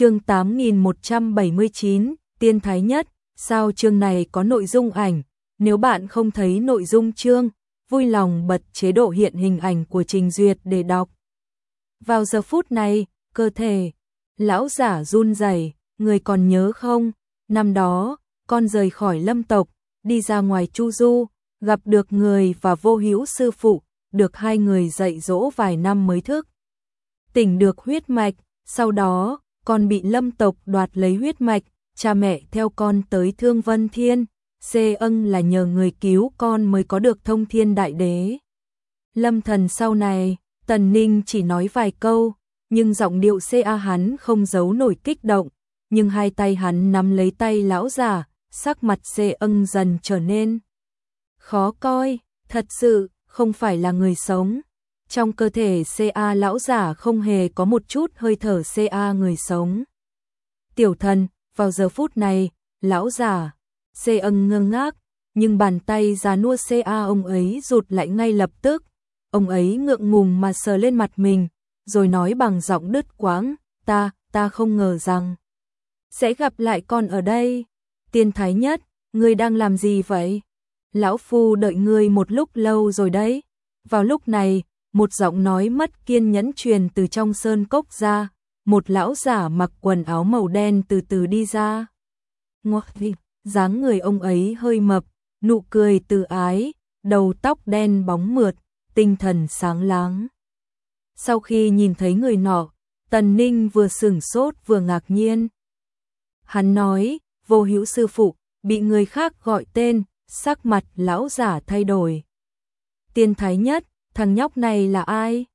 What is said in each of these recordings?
chương 8179, tiên thái nhất, sao chương này có nội dung ảnh, nếu bạn không thấy nội dung chương, vui lòng bật chế độ hiện hình ảnh của trình duyệt để đọc. Vào giờ phút này, cơ thể, lão giả run rẩy, người còn nhớ không, năm đó, con rời khỏi lâm tộc, đi ra ngoài chu du, gặp được người và vô hữu sư phụ, được hai người dạy dỗ vài năm mới thức. Tỉnh được huyết mạch, sau đó, con bị lâm tộc đoạt lấy huyết mạch, cha mẹ theo con tới Thương Vân Thiên, Xê ân là nhờ người cứu con mới có được thông thiên đại đế. Lâm thần sau này, Tần Ninh chỉ nói vài câu, nhưng giọng điệu CA hắn không giấu nổi kích động, nhưng hai tay hắn nắm lấy tay lão già, sắc mặt Xê ân dần trở nên khó coi, thật sự, không phải là người sống. Trong cơ thể CA lão giả không hề có một chút hơi thở CA người sống. Tiểu thần, vào giờ phút này, lão giả, C ân ngơ ngác, nhưng bàn tay già nua CA ông ấy rụt lại ngay lập tức. Ông ấy ngượng ngùng mà sờ lên mặt mình, rồi nói bằng giọng đứt quãng, ta, ta không ngờ rằng sẽ gặp lại con ở đây. Tiên thái nhất, ngươi đang làm gì vậy? Lão Phu đợi ngươi một lúc lâu rồi đấy. Vào lúc này, một giọng nói mất kiên nhẫn truyền từ trong sơn cốc ra, một lão giả mặc quần áo màu đen từ từ đi ra. Ngoắc dáng người ông ấy hơi mập, nụ cười từ ái, đầu tóc đen bóng mượt, tinh thần sáng láng. Sau khi nhìn thấy người nọ, Tần Ninh vừa sửng sốt vừa ngạc nhiên. Hắn nói, vô hữu sư phụ, bị người khác gọi tên, sắc mặt lão giả thay đổi. Tiên thái nhất, thằng nhóc này là ai?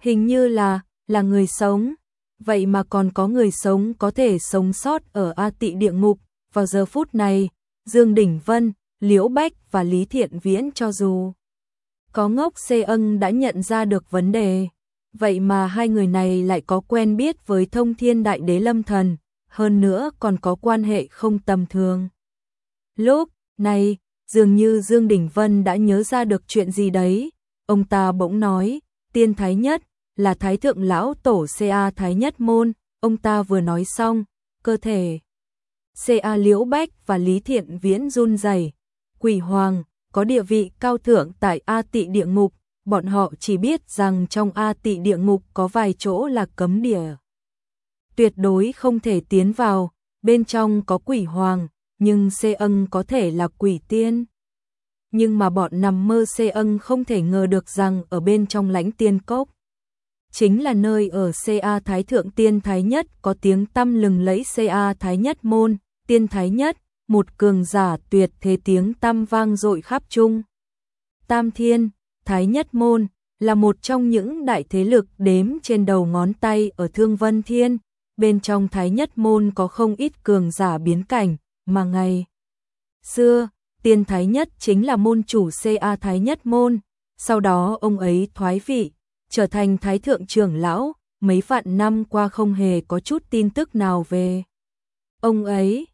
Hình như là, là người sống. Vậy mà còn có người sống có thể sống sót ở A tị địa ngục. Vào giờ phút này, Dương Đỉnh Vân, Liễu Bách và Lý Thiện Viễn cho dù có ngốc xê ân đã nhận ra được vấn đề. Vậy mà hai người này lại có quen biết với thông thiên đại đế lâm thần, hơn nữa còn có quan hệ không tầm thường. Lúc này, dường như Dương Đình Vân đã nhớ ra được chuyện gì đấy, ông ta bỗng nói, tiên thái nhất, là thái thượng lão tổ CA thái nhất môn, ông ta vừa nói xong, cơ thể. CA Liễu Bách và Lý Thiện Viễn run rẩy, quỷ hoàng, có địa vị cao thượng tại A tị địa ngục, bọn họ chỉ biết rằng trong A tị địa ngục có vài chỗ là cấm địa. Tuyệt đối không thể tiến vào, bên trong có quỷ hoàng, nhưng xê ân có thể là quỷ tiên. Nhưng mà bọn nằm mơ xê ân không thể ngờ được rằng ở bên trong lãnh tiên cốc. Chính là nơi ở CA Thái Thượng Tiên Thái Nhất có tiếng tăm lừng lấy CA Thái Nhất môn, Tiên Thái Nhất, một cường giả tuyệt thế tiếng tăm vang dội khắp chung Tam Thiên, Thái Nhất môn, là một trong những đại thế lực đếm trên đầu ngón tay ở Thương Vân Thiên, bên trong Thái Nhất môn có không ít cường giả biến cảnh, mà ngày xưa, tiên thái nhất chính là môn chủ CA thái nhất môn, sau đó ông ấy thoái vị, trở thành thái thượng trưởng lão, mấy vạn năm qua không hề có chút tin tức nào về. Ông ấy,